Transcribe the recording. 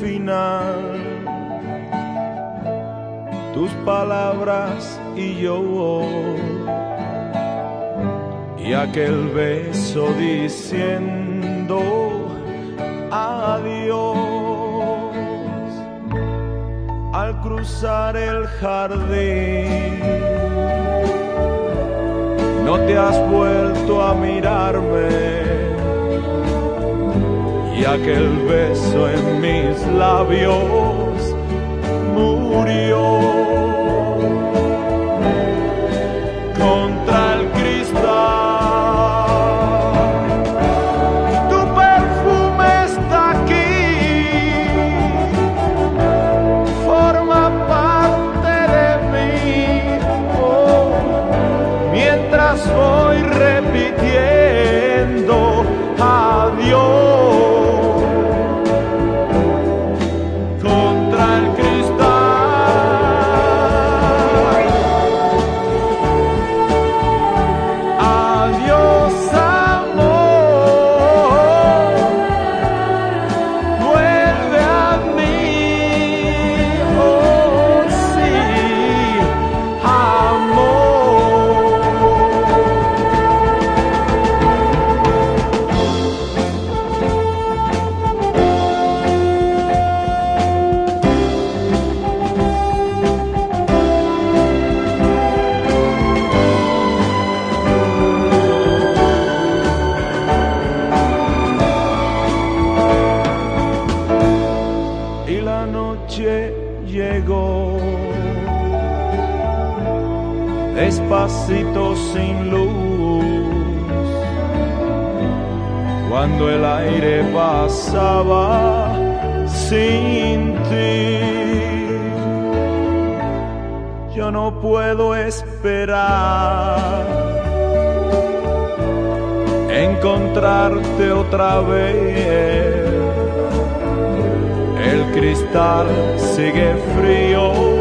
final. Tus palabras y yo. Y aquel beso diciendo adiós. Al cruzar el jardín, no te has vuelto a mirarme y aquel beso en mis labios murió contra el cristal. Tu perfume está aquí, forma parte de mí, oh, mientras noche llegó. Despacito sin luz, cuando el aire pasaba sin ti. Yo no puedo esperar encontrarte otra vez el cristal sigue frío